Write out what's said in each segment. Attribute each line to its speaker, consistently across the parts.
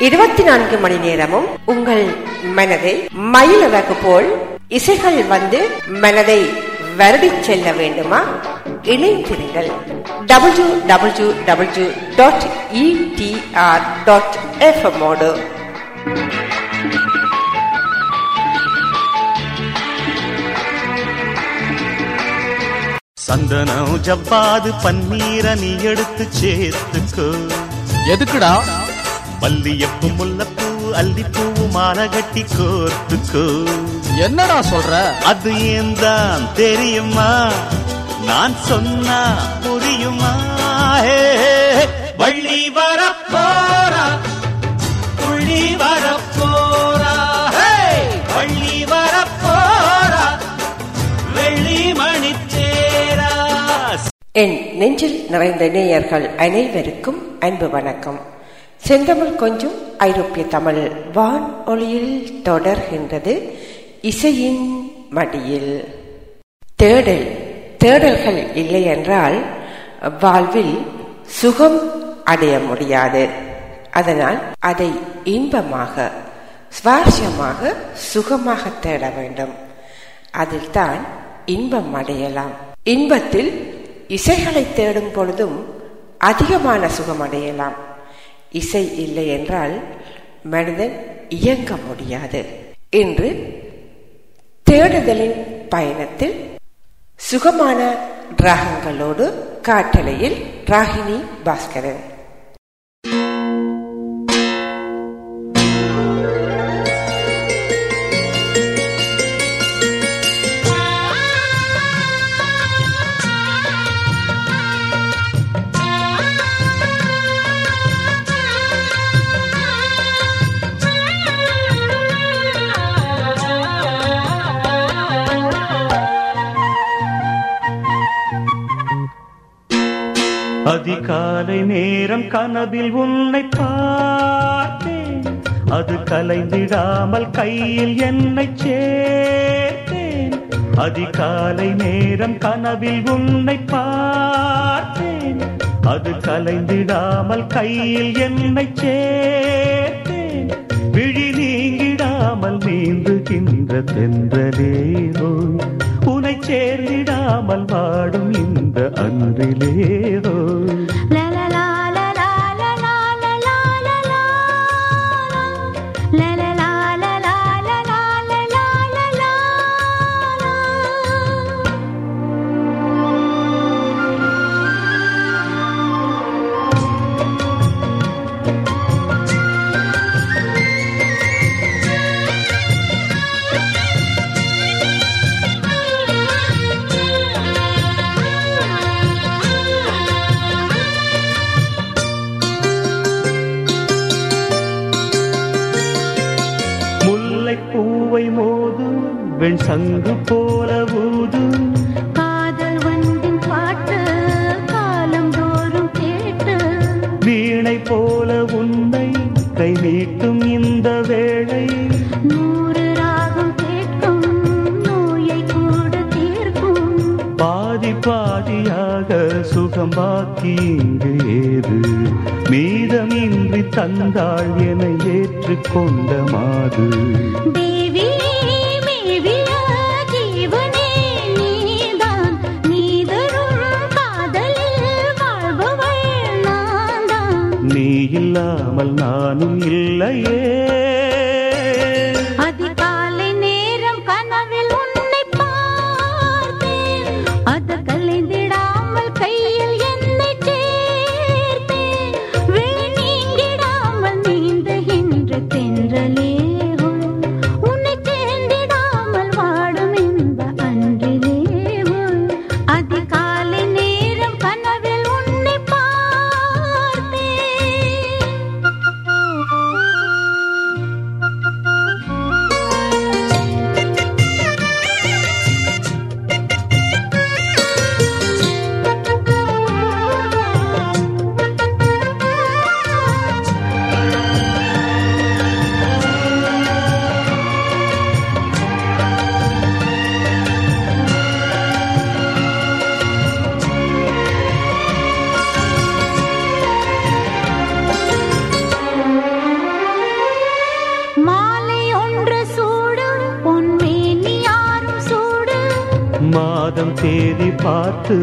Speaker 1: இருபத்தி நான்கு மணி நேரமும் உங்கள் மனதை மயிலழகு போல் இசைகள் வந்து மனதை வருடி செல்ல வேண்டுமா? இணைந்திருங்கள். W W W dot ETR dot எஃப்எம்மோடு
Speaker 2: சந்தனம் ஜவ்வாது பன்னீர நீ எடுத்து சேர்த்துக்கோ.
Speaker 3: எதுக்குடா?
Speaker 2: மல்லியப்பு முல்லப்பூ அல்லிப்பூ மாலை கட்டி கோர்த்துக்கோ.
Speaker 3: என்னடா சொல்ற?
Speaker 2: அது ஏன் தான் தெரியுமா? நான் சொன்னா புரியுமா? வள்ளி வரப்போரா புள்ளி வரப்போரா
Speaker 1: என் நெஞ்சில் நிறைந்த நேயர்கள் அனைவருக்கும் அன்பு வணக்கம். செந்தமிழ் கொஞ்சம் ஐரோப்பிய தமிழ் வான் ஒளியில் தொடர்கின்றது இசையின் மடியில். தேடல் தேடல்கள் இல்லை என்றால் வாழ்வில் சுகம் அடைய முடியாது. அதனால் அதை இன்பமாக சுவாரஸ்யமாக சுகமாக தேட வேண்டும். அதில் தான் இன்பம் அடையலாம். இன்பத்தில் இசைகளை தேடும் பொழுதும் அதிகமான சுகம் அடையலாம் இசை இல்லை என்றால் மனிதன் இயங்க முடியாது. இன்று தேடுதலின் பயணத்தில் சுகமான ராகங்களோடு காட்டலையில் ராகினி பாஸ்கரன்.
Speaker 2: கனவில் உன்னை பார்த்தேன். அது கலைந்திடாமல் கையில் என்னை சேர்த்தேன். அதிகாலை நேரம் கனவில் உன்னை பார்த்தேன். அது கலைந்திடாமல் கையில் என்னை சேர்த்தேன். விழி நீங்கிடாமல் நீந்துகின்ற தென்றலேரோ உனை சேர்ந்திடாமல் வாடும் இந்த அன்றிலேரோ. சங்கு போல ஊது.
Speaker 4: காதல் வண்டின் பாட்டு காலம் தோறும் கேட்டு.
Speaker 2: வீணை போல உன்னை கை நீட்டும் இந்த வேளை.
Speaker 4: நூறு ராகம் கேட்கும் நோயை கூட தீர்க்கும்.
Speaker 2: பாதி பாதியாக சுகம் பாக்கி இங்கு ஏது? மீதமின்றி தந்தாள் என ஏற்றுக்கொண்ட மாது. இல்லாமல் நானும் இல்லையே. பார்த்து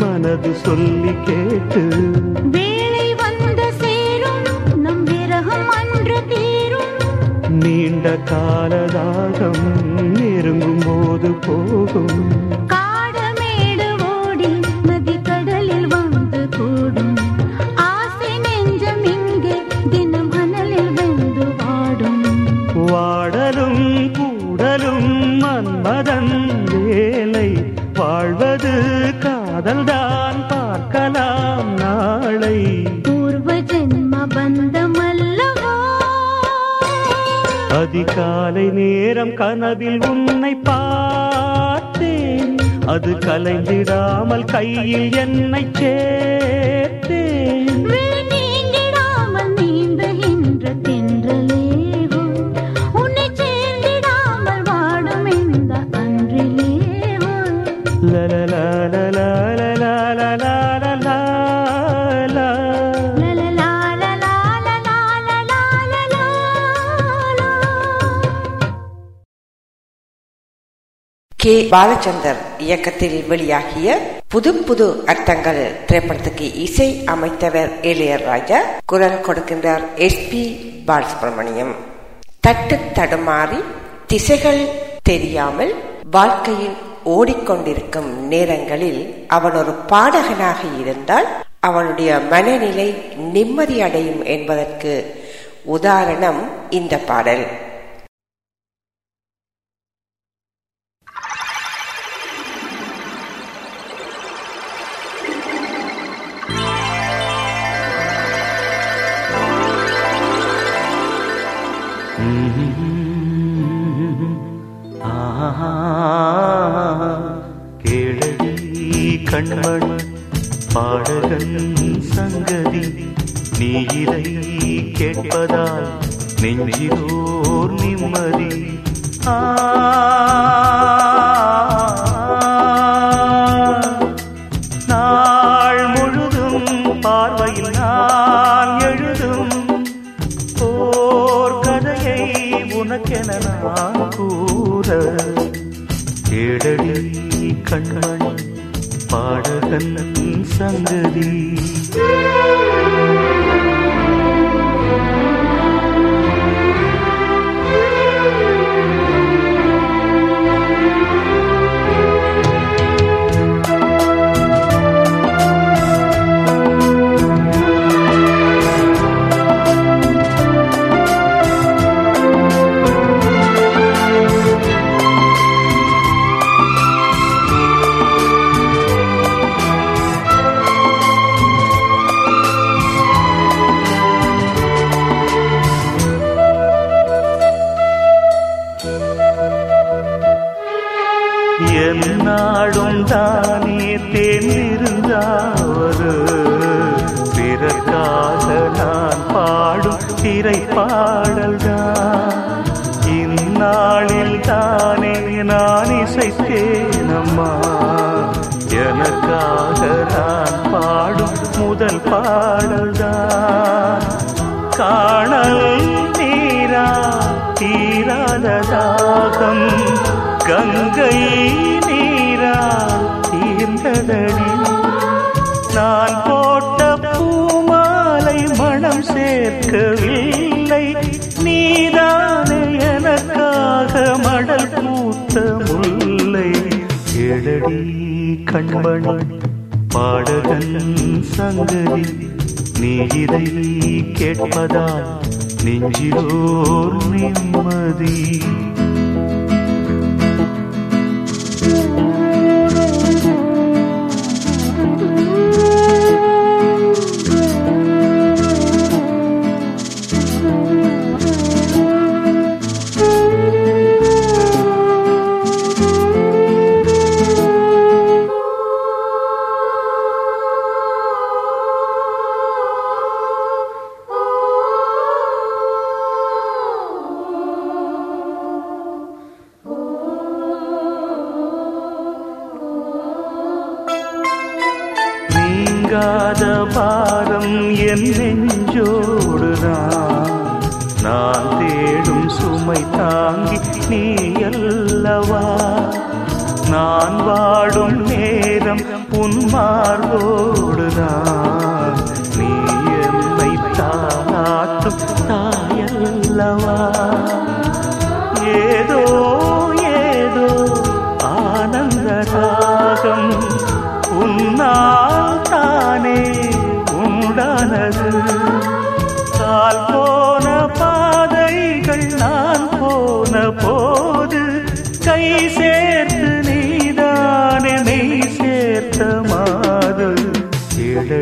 Speaker 2: மனது சொல்லி கேட்டு.
Speaker 4: வேளை வந்து சேரும் நம் விரகம் அன்று தீரும்.
Speaker 2: நீண்ட காலதாகம் நெருங்கும் போது போகும் காலை நேரம் கனவில் உன்னை பார்த்தேன். அது கலைந்திடாமல் கையில் என்னை சேர்த்தேன்
Speaker 1: பாலச்சந்தர் இயக்கத்தில் வெளியாகிய புது புது அர்த்தங்கள் திரைப்படத்துக்கு இசை அமைத்தவர் இளையர் ராஜா குரல் கொடுக்கின்றார் எஸ் பி பாலசுப்ரமணியம். தட்டு தடுமாறி திசைகள் தெரியாமல் வாழ்க்கையில் ஓடிக்கொண்டிருக்கும் நேரங்களில் அவன் ஒரு பாடகனாக இருந்தால் அவனுடைய மனநிலை நிம்மதியடையும் என்பதற்கு உதாரணம் இந்த பாடல்.
Speaker 2: கேளடி கண்மணி பாடகன் சங்கதி நீ இதை கேட்பதால் நெஞ்சிலோர் நிம்மதி. ஆ 上的你。பாடல்தான் காணல் நீரா தீராததாகம். கங்கை நீரா தீர்ந்ததடி நான் போட்ட பூமாலை மனம் சேர்க்கவில்லை. நீதானே எனக்காக மடல் பூத்த முல்லை. எழடி கண்மணி. சங்கதி நீ இதை கேட்பதா நெஞ்சிலோர் நிம்மதி.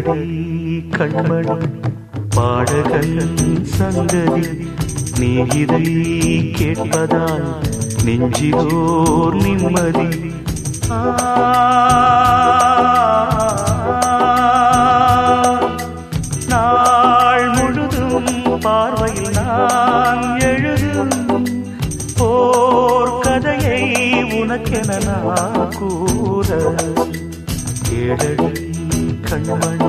Speaker 2: கேளடி கண்மணி பாடகன் சங்கதி நீ இதை கேட்பதால் நெஞ்சிலோர் நிம்மதி. நாள் முழுதும் பார்வையில் நான் எழுதும் போர் கதையை உனக்கென நான் கூற. கேடல் கண்மணி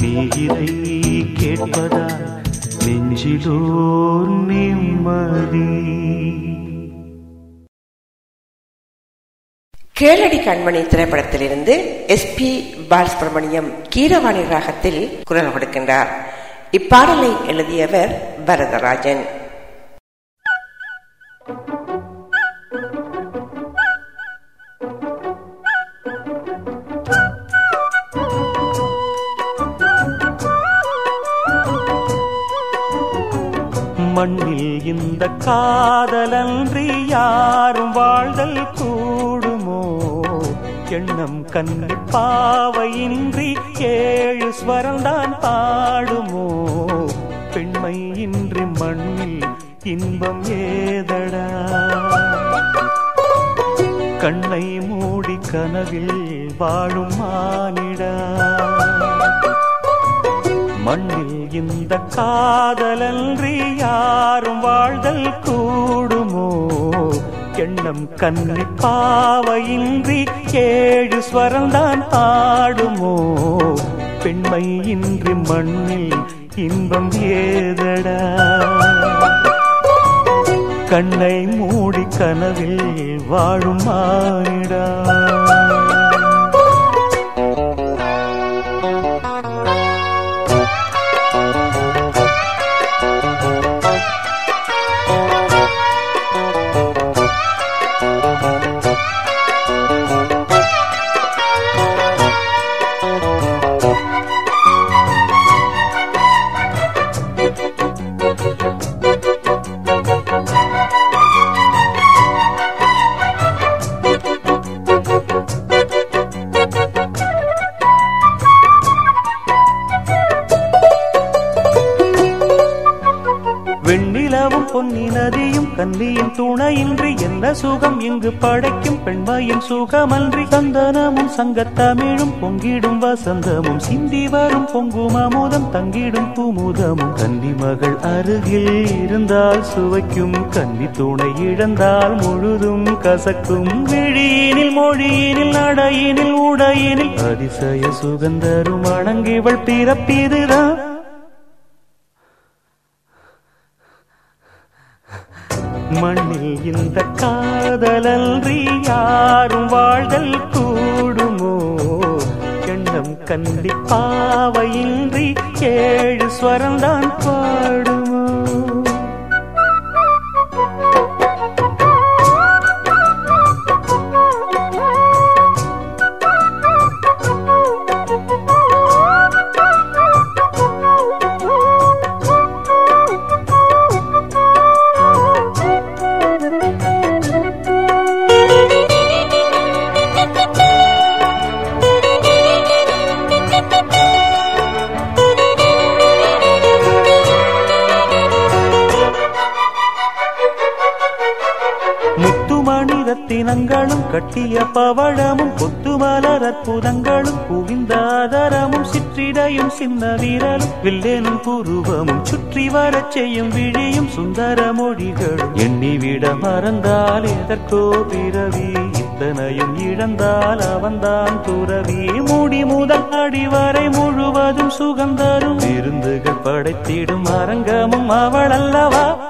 Speaker 2: நீ இதை கேட்பதால் நெஞ்சிலோர் நிம்மதி.
Speaker 1: கேளடி கண்மணி திரைப்படத்திலிருந்து எஸ் பி பாலசுப்ரமணியம் கீரவாணி ராகத்தில் குரல் கொடுக்கின்றார். இப்பாடலை எழுதியவர் பரதராஜன்
Speaker 2: மண்ணில் இந்த காதலன்றி யாரும் வாழ்தல் கூடுமோ? எண்ணம் கண்ணி பாவையின்றி ஏழு ஸ்வரம்தான் பாடுமோ? பெண்மை இன்றி மண்ணில் இன்பம் ஏதடா? கண்ணை மூடி கனவில் வாழும் மானிடா? மண்ணில் இந்த காதலன்றி யாரும் வாழ்தல் கூடுமோ? எண்ணம் கண்ணி பாவையின்றி ஏழு ஸ்வரம்தான் ஆடுமோ பெண்மை இன்றி மண்ணில் இன்பம் ஏதடா? கண்ணை மூடி கனவில் வாழும் மானிடா? கன்னியின் துணையின்றி என்ன சுகம் இங்கு படைக்கும்? பெண்மையின் சுகமன்றி சந்தனமும் சங்கத்தமிழும் பொங்கிடும் வசந்தமும். சிந்தி வரும் பொங்கும் அமுதம் தங்கிடும் குமுதமும். கன்னி மகள் அருகில் இருந்தால் சுவைக்கும். கன்னி துணை இழந்தால் முழுதும் கசக்கும். விழியினில் மொழியினில் நடையினில் உடையினில். அதிசய சுகந்தரும் அணங்கிவள் பிறப்பிதுதான். காதலன்றி யாரும் வாழ்தல் கூடுமோ? எண்ணம் கண்டி பாவையின்றி ஏழு ஸ்வரந்தான் பாடுமோ? கட்டிய பவழமும் கொத்துமலர் அற்புதங்களும் குவிந்தாதரமும் சிற்றிடையும் சின்ன வீரலும் வில்லேனும் புருவமும் சுற்றி வரச் செய்யும் விழியும் சுந்தர மொழிகளும். எண்ணிவிட மறந்தால் எதற்கோ பிறவி இத்தனையும் இழந்தால் அவன்தான் துறவி. மூடி முதல் அடிவரை முழுவதும் சுகந்தரும் விருந்துகள் படைத்திடும் அரங்கமும் அவள் அல்லவா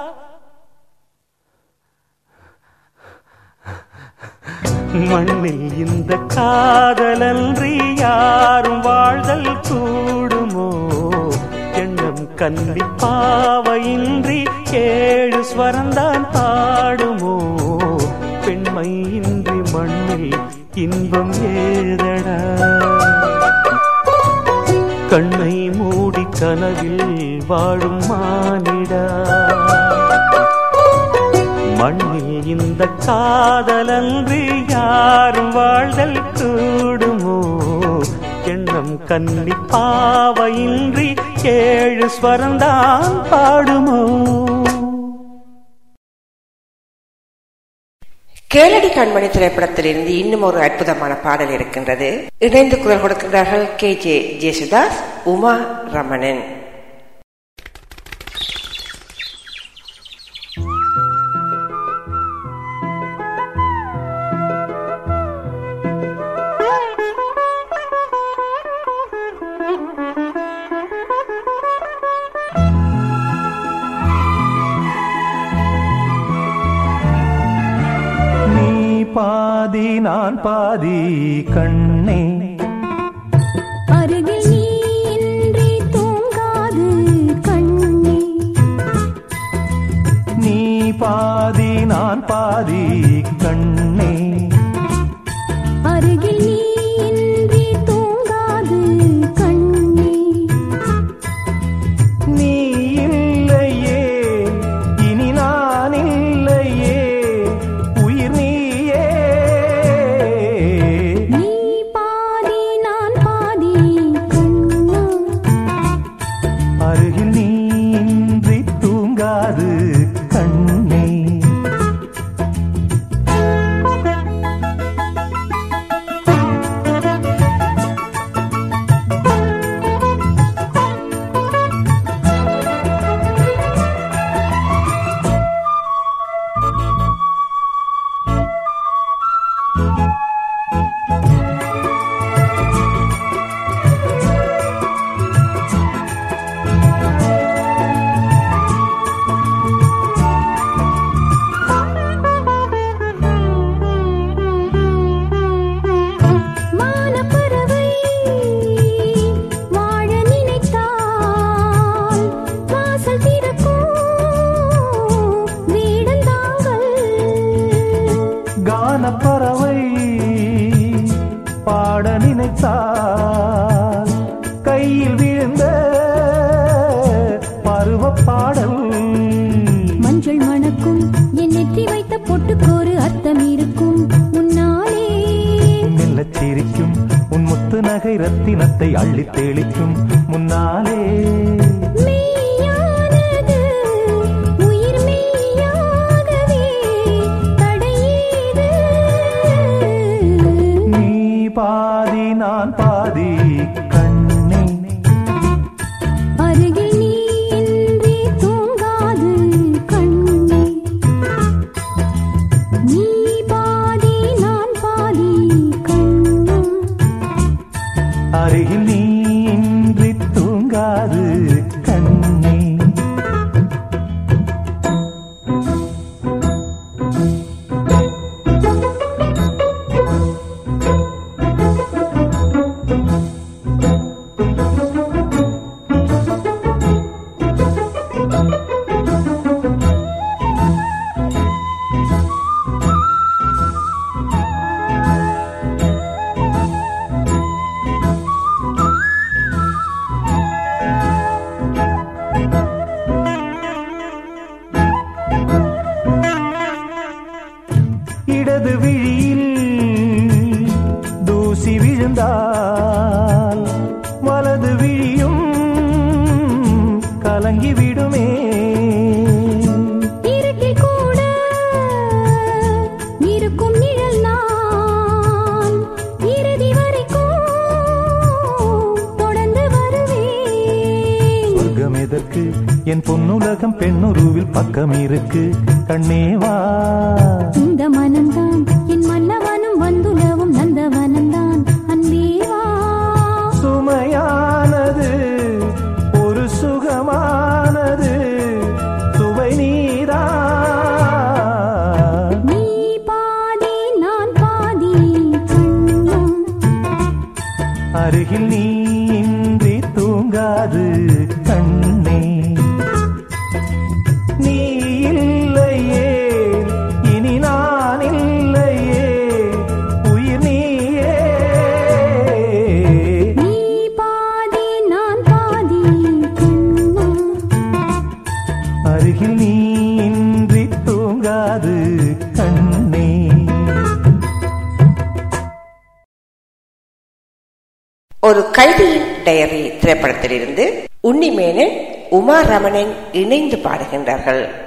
Speaker 2: மண்ணில் இந்த காதலன்றி யாரும் வாழ்தல் கூடுமோ? எண்ணம் கல்வி பாவையின்றி ஏழு ஸ்வரந்தான் பாடுமோ? பெண்மை இன்றி மண்ணில் இன்பம் ஏதடா? கண்ணை மூடி கனவில் வாழும் மானிடா? மண்ணில் இந்த காதலன்று யாரும் வாழ்தல் கூடுமோ? எண்ணம் கண்ணி பாவையின்றி ஏழு ஸ்வரந்தான் பாடுமோ?
Speaker 5: கேளடி கண்மணி திரைப்படத்திலிருந்து இன்னும் ஒரு அற்புதமான பாடல் இருக்கின்றது. இணைந்து குரல் கொடுக்கின்றார்கள் கே ஜே ஜேசுதாஸ் உமா ரமணன்.
Speaker 6: ரமணன் இணைந்து பாடுகின்றார்கள்.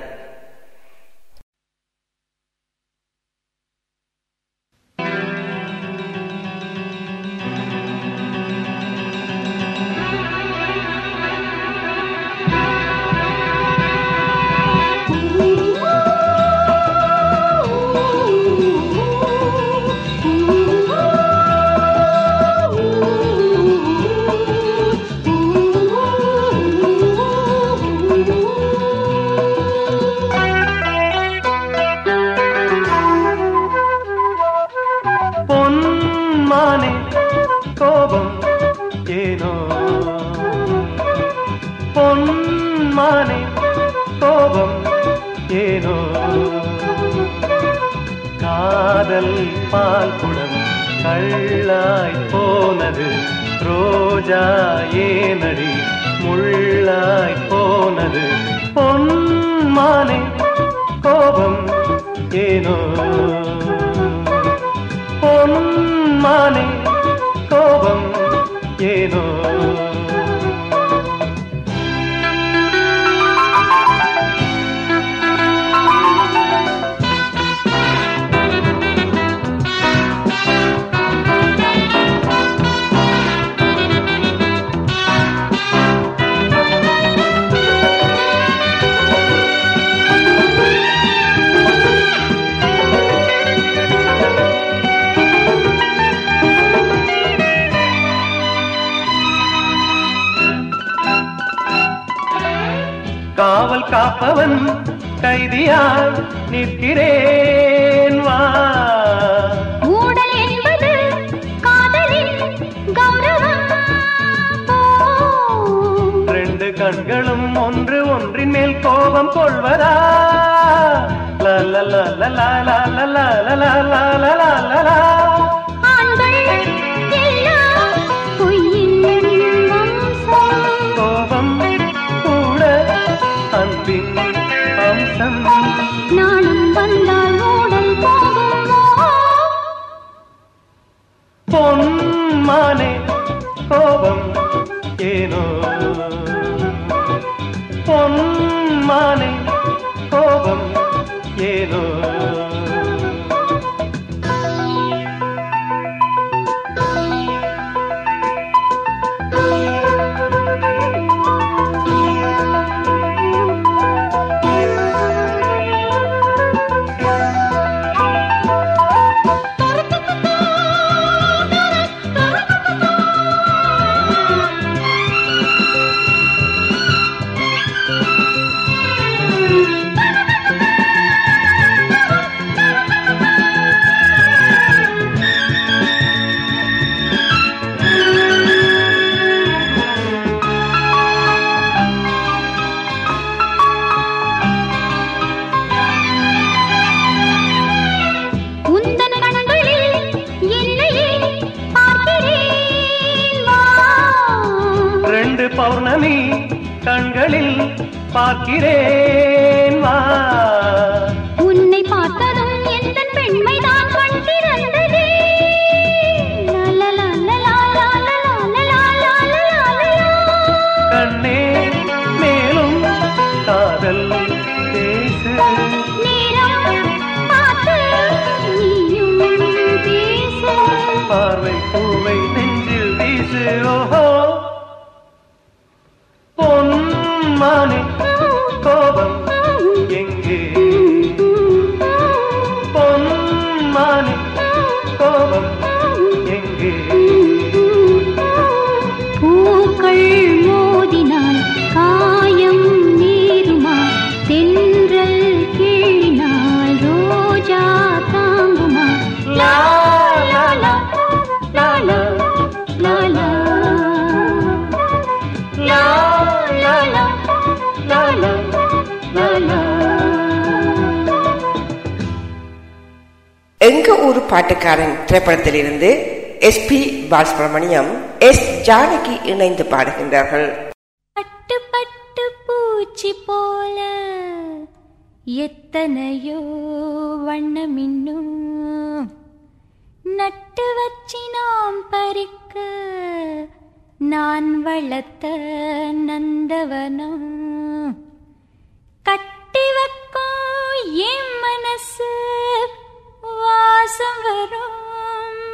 Speaker 1: பாட்டுக்காரன் திரைப்படத்தில் இருந்து S P Balasubrahmanyam S Janaki இணைந்து பாடுகின்றார்கள்.
Speaker 4: பட்டு பட்டு பூச்சி போல எத்தனையோ வண்ணமின்னும் நட்டு வச்சி நாம் பறிக்க நான் வளர்த்த நந்தவனம். கட்டி வைக்கும் என் மனசு வாசம் வரும்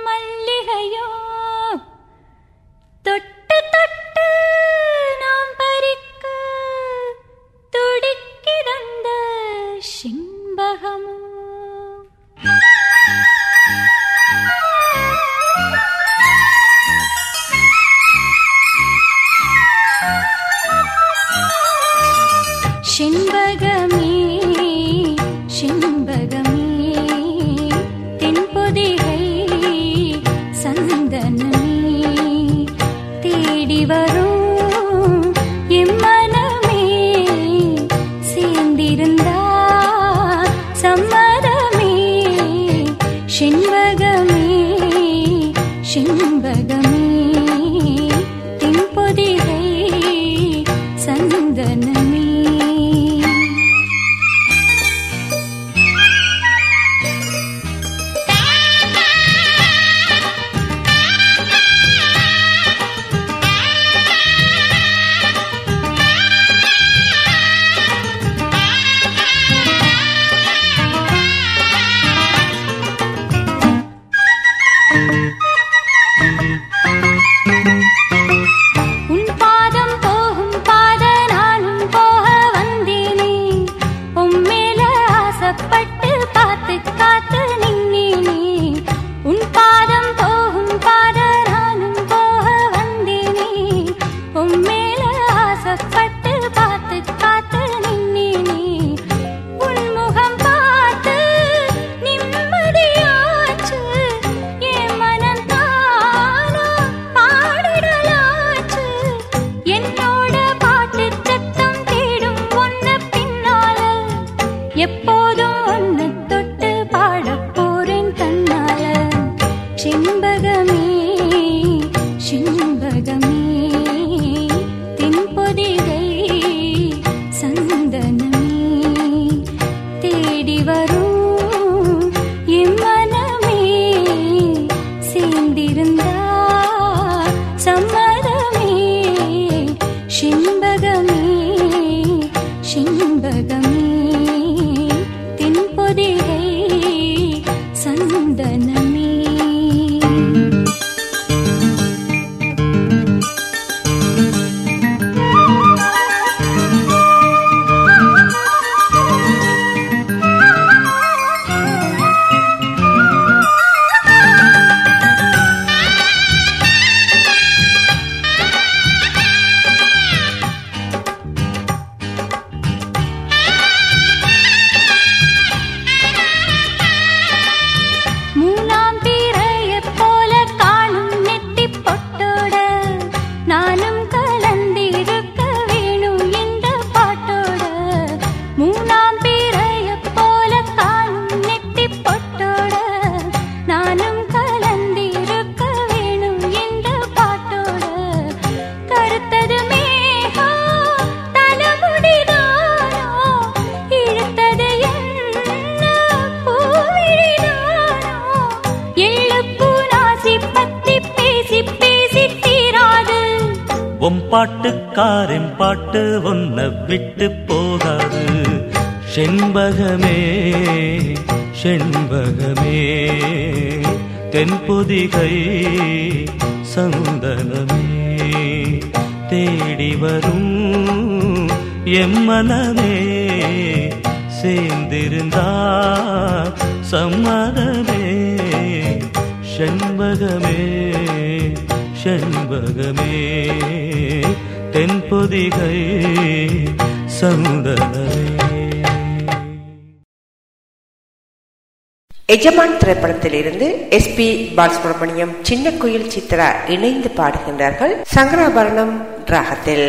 Speaker 4: மல்லிகையோ? தொட்டு தொட்டு நாம் பறிக்க துடிக்கிறந்த சிம்பகமோ? செண்பகமே தென்பொதிகை சந்தனமே தேடி வரும் எம்மனமே. சேர்ந்திருந்தா சம்மதமே. செண்பகமே செண்பகமே. தென்பொதிகை சந்தனமே
Speaker 1: எஜமான் திரைப்படத்தில் இருந்து எஸ் பி பாலசுப்ரமணியம் சின்ன குயில் சித்ரா இணைந்து பாடுகின்றார்கள். சங்கராபரணம் ராகத்தில்.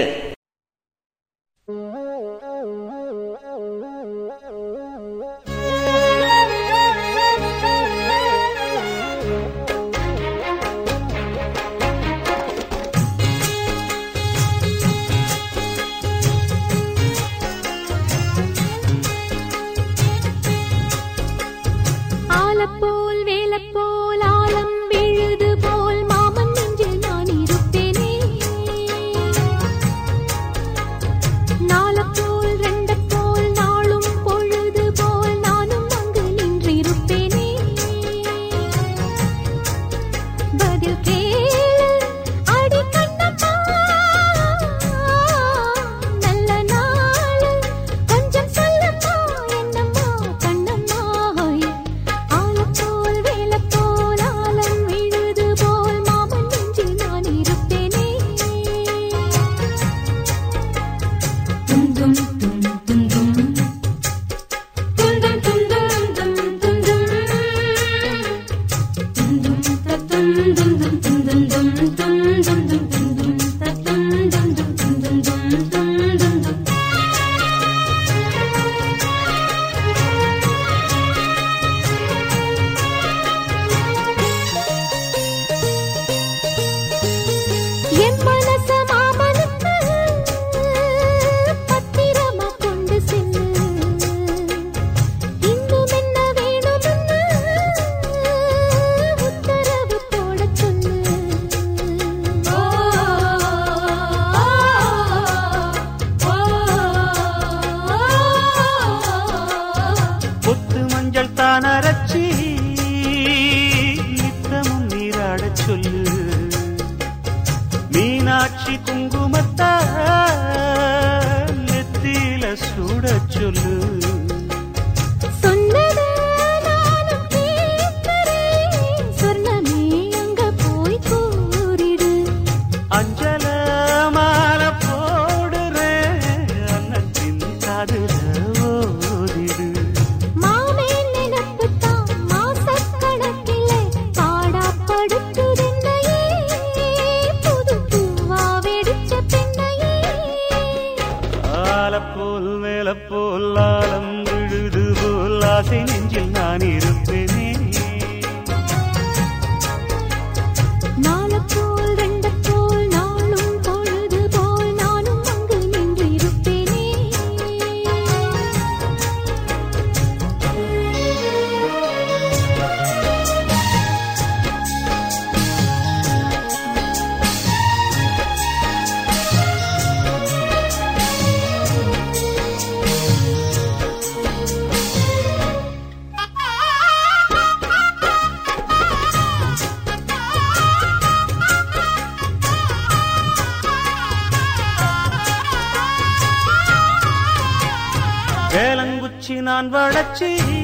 Speaker 4: কাছে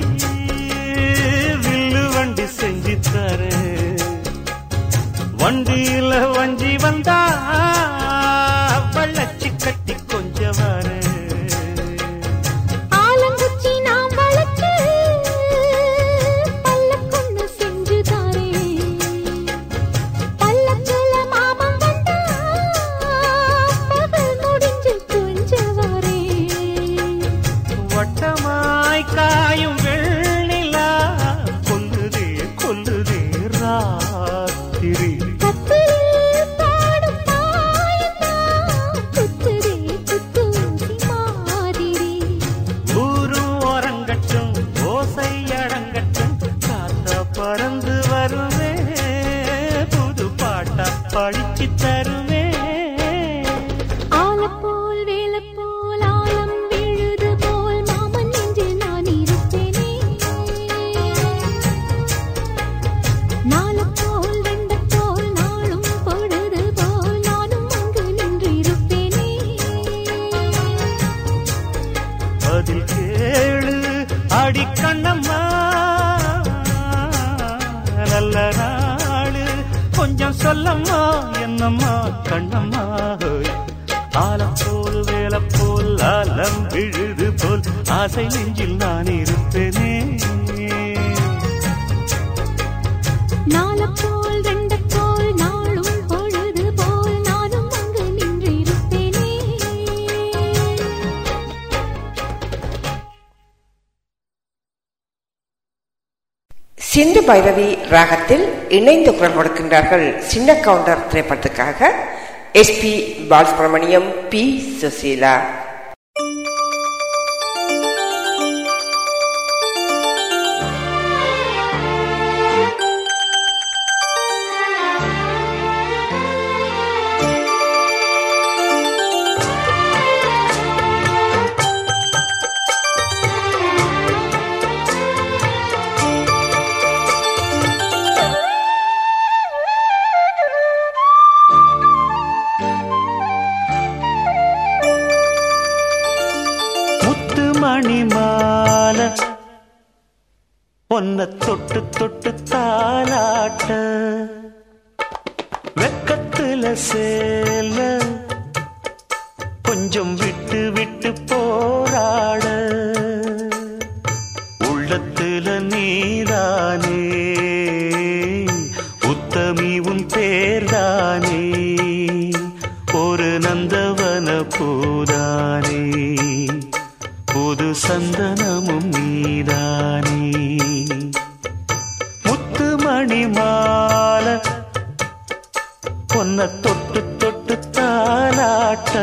Speaker 4: கொஞ்சம் சொல்லம்மா என்னம்மா கண்ணம்மா
Speaker 2: ஆலப்போல்
Speaker 4: வேலப்போல் ஆலம் விழுது போல்
Speaker 2: ஆசை நெஞ்சில் நான் இருப்பேனே.
Speaker 4: நாலப்போ
Speaker 1: சிந்து பைரவி ராகத்தில் இணைந்து குரல் கொடுக்கின்றார்கள் சின்ன கவுண்டர் திரைப்படத்துக்காக
Speaker 2: S P Balasubrahmanyam P. Susheela. மணி மால பொன்ன தொட்டு தொட்டு தாலாட்ட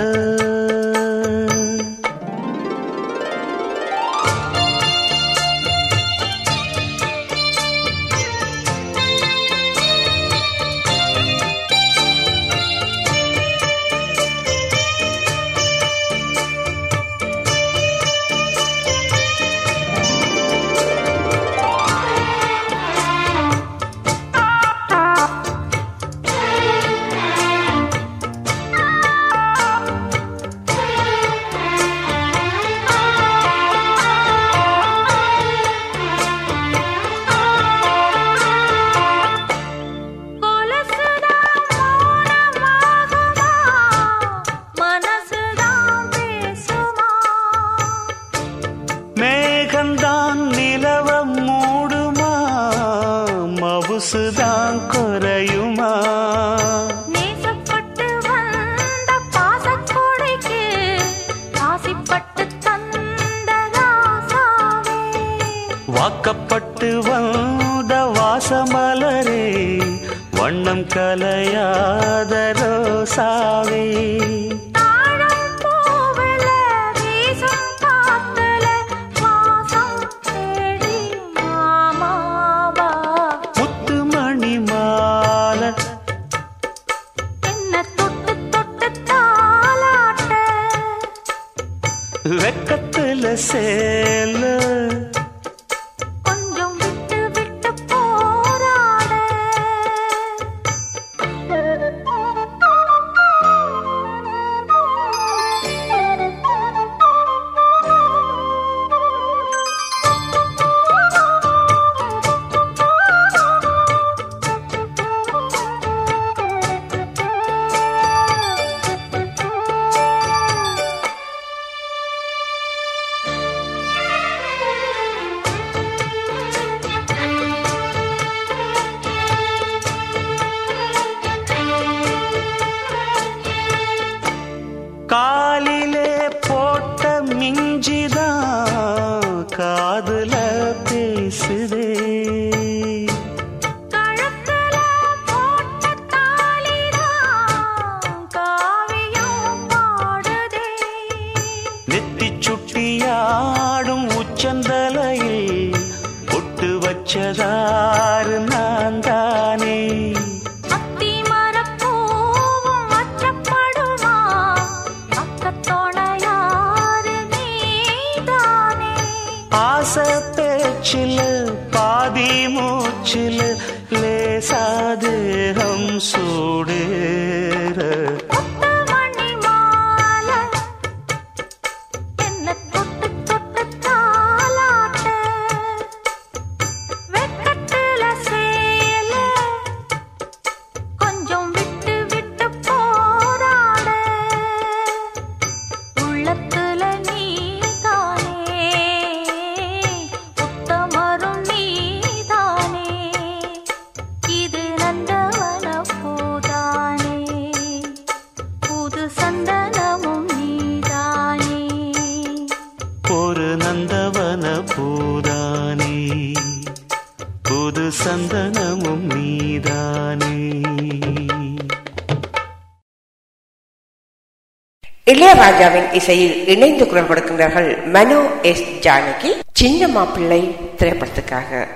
Speaker 1: ராஜாவின் இசையில் இணைந்து குரல் கொடுக்கின்றார்கள் மனோ எஸ் ஜானகி. சின்ன மாப்பிள்ளை திரைப்படத்துக்காக.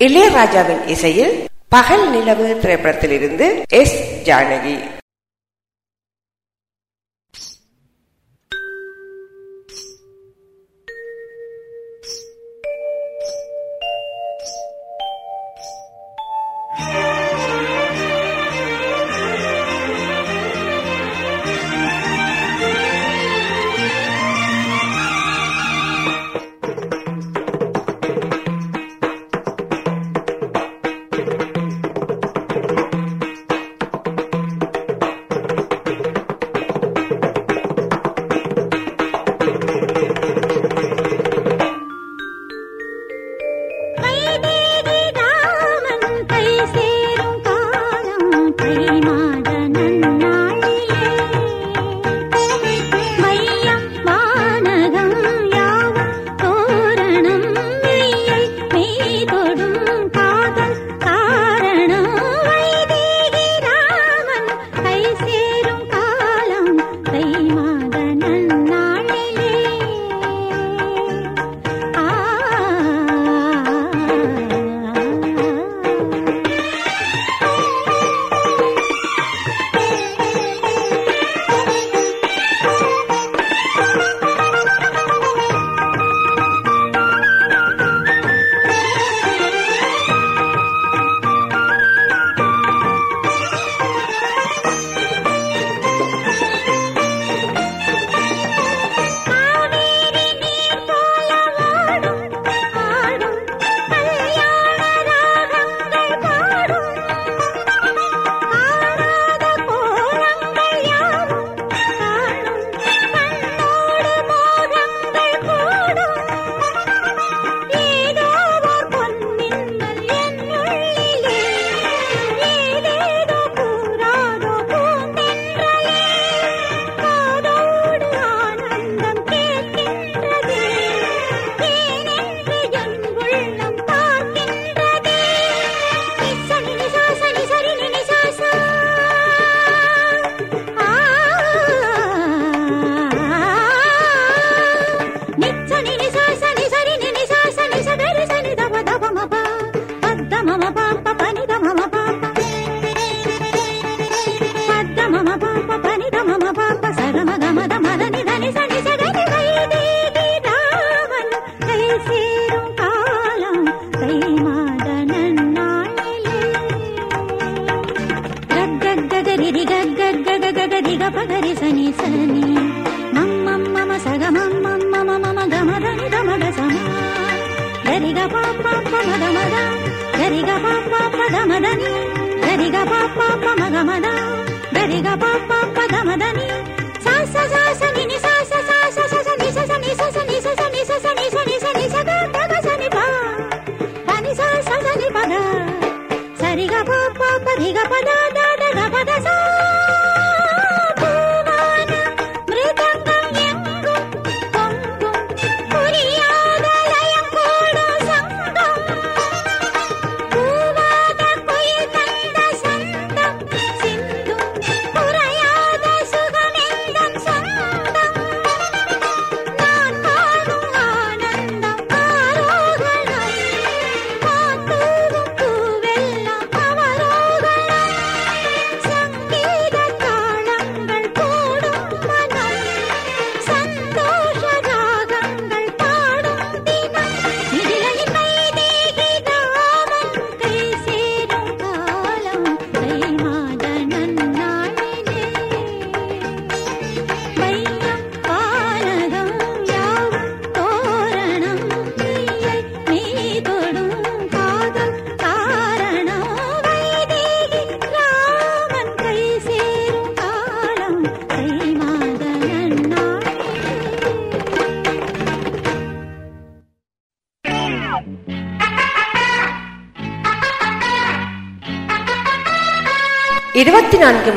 Speaker 4: இளையராஜாவின் இசையில் பகல் நிலவு திரைப்படத்திலிருந்து எஸ். ஜானகி.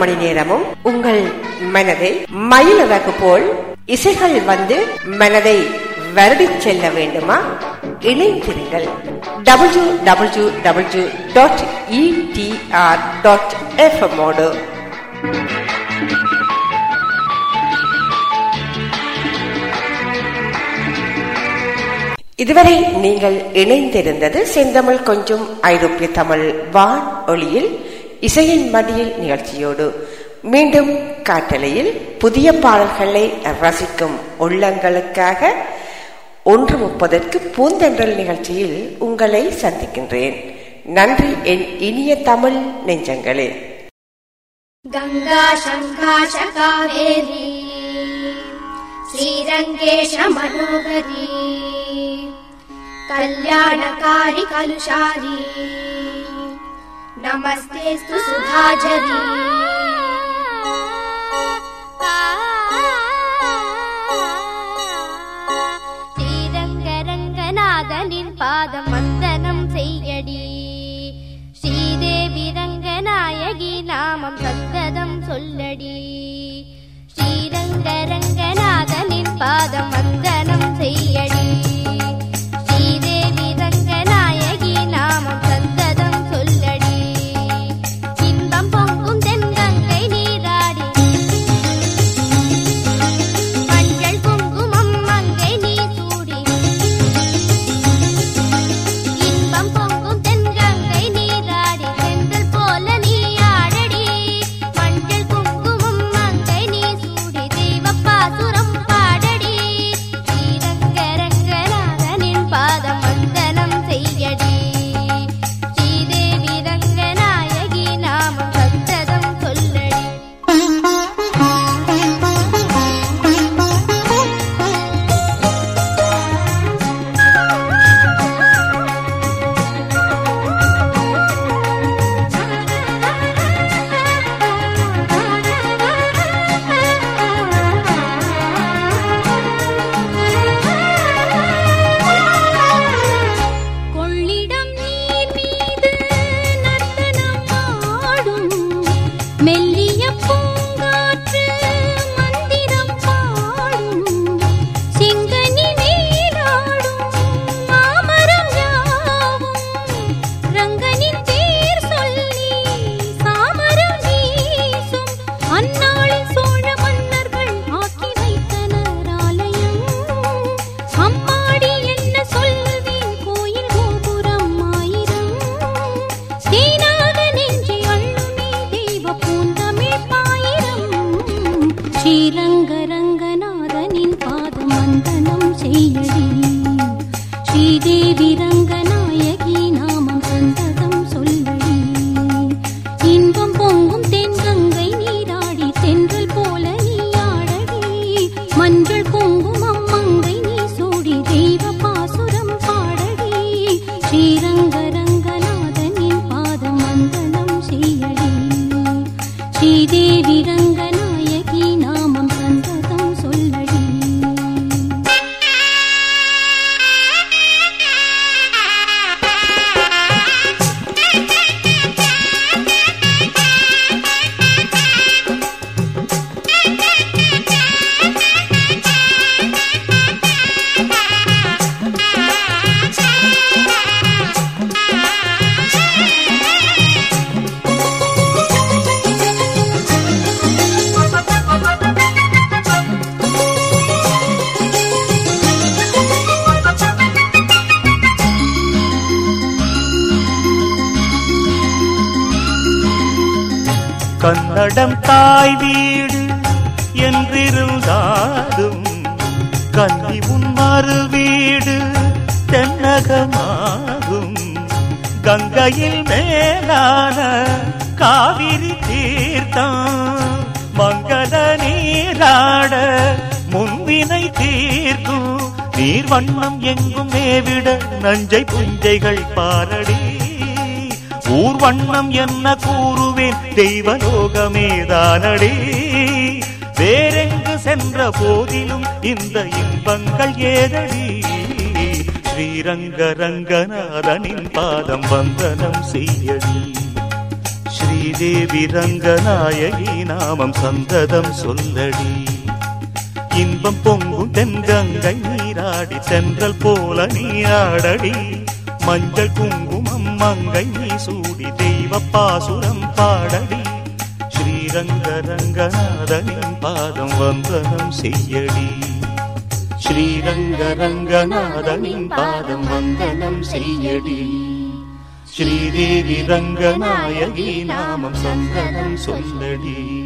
Speaker 4: மணி நேரமும் உங்கள் மனதை மயிலறகு போல் இசைகள் வந்து மனதை வருடி செல்ல வேண்டுமா? இணைந்திருங்கள். W W W dot ETR dot எஃப்எம்மோடு
Speaker 1: இதுவரை நீங்கள் இணைந்திருந்தது செந்தமிழ் கொஞ்சம் ஐரோப்பிய தமிழ் வான் ஒளியில் இசையின் மடியில் நிகழ்ச்சியோடு மீண்டும் காட்டலையில் புதிய பாடல்களை ரசிக்கும் உள்ளங்களுக்காக ஒன்று முப்பதற்கு பூந்தென்றல் நிகழ்ச்சியில் உங்களை சந்திக்கின்றேன். நன்றி என் இனிய தமிழ் நெஞ்சங்களே.
Speaker 7: கங்கா சங்கா சகாவேரி ஸ்ரீரங்கேஷ மனோகரி கல்யாணகாரி கலுஷாரி. नमस्तेऽस्तु सुधाझरी
Speaker 4: ஸ்ரீரங்கரங்கநாதனின் பாதம் வந்தனம் செய்யடி ஸ்ரீதேவி ரங்கநாயகி நாமம் சந்ததம் சொல்லடி ஸ்ரீரங்கரங்கநாதனின் பாதம் வந்தனம் செய்யடி
Speaker 2: கன்னடம் தாய் வீடு என்றிருந்தாலும் கல்வி உன் மறு வீடு தென்னகமாகும். கங்கையில் மேலான காவிரி தீர்த்தம் மங்கள நீராட முன்வினை தீர்க்கும். நீர் வண்ணம் எங்கும் மேவிட நஞ்சை புஞ்சைகள் பாரடி ஊர் வண்ணம் என்ன கூறுவேன்? தெய்வலோகமேதானடி. வேறெங்கு சென்ற போதிலும் இந்த இன்பங்கள் ஏதடி? ஸ்ரீரங்க ரங்கநாதனின் பாதம் வந்தனம் செய்யடி. ஸ்ரீதேவி ரங்கநாயகி நாமம் சந்ததம் சொல்லடி. இன்பம் பொங்கும் தென்கங்கை நீராடி சென்றல் போல நீராடடி. மஞ்சள் குங்கு மங்கை நீ சூடி தெய்வ பாசுரம் பாடடி. ஸ்ரீரங்க ரங்கநாதனின் பாதம் வந்தனம் செய்யடி. ஸ்ரீரங்க ரங்கநாதனின் பாதம் வந்தனம் செய்யடி. ஸ்ரீதேவி ரங்கநாயகி நாமம் சந்தனம் சொல்லடி.